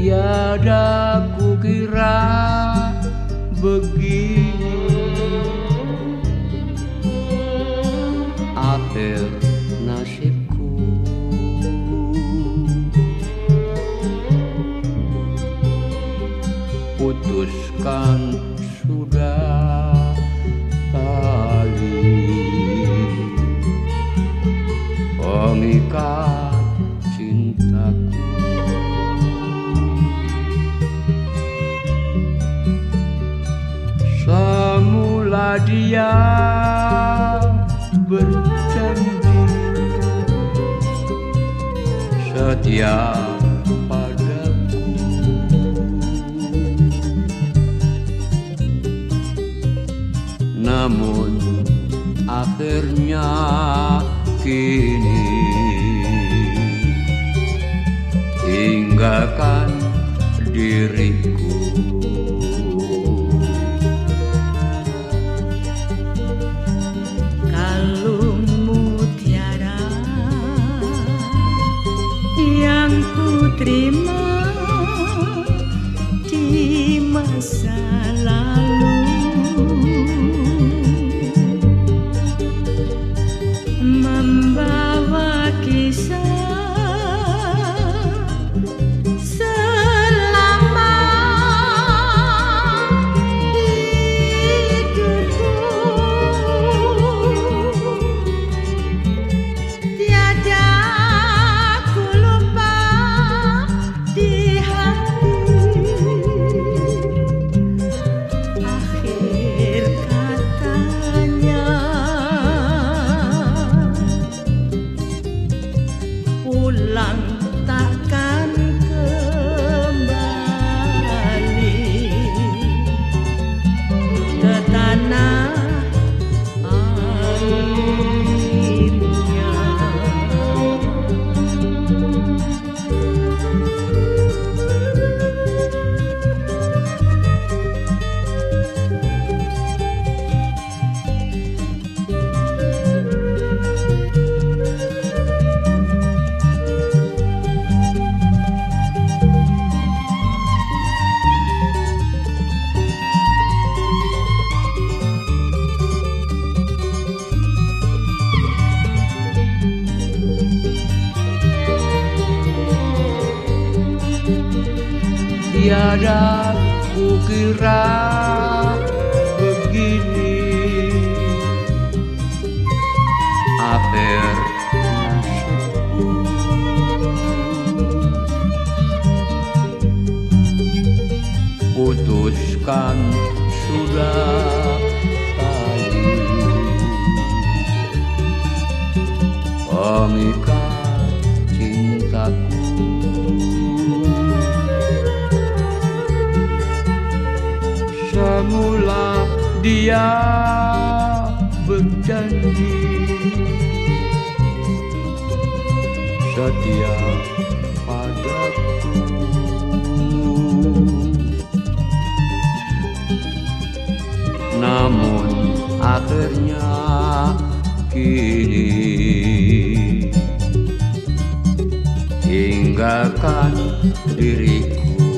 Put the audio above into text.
Tiada kukira begini. Akhir nasibku. Putuskan sudah dia berjanji. Setia padaku. Namun akhirnya kini Tinggalkan diriku sun. Tiada kukira begini nasibku Putuskan sudah tadi Pengikat cintaku dia berjanji. Setia padaku. Namun akhirnya kini Tinggalkan diriku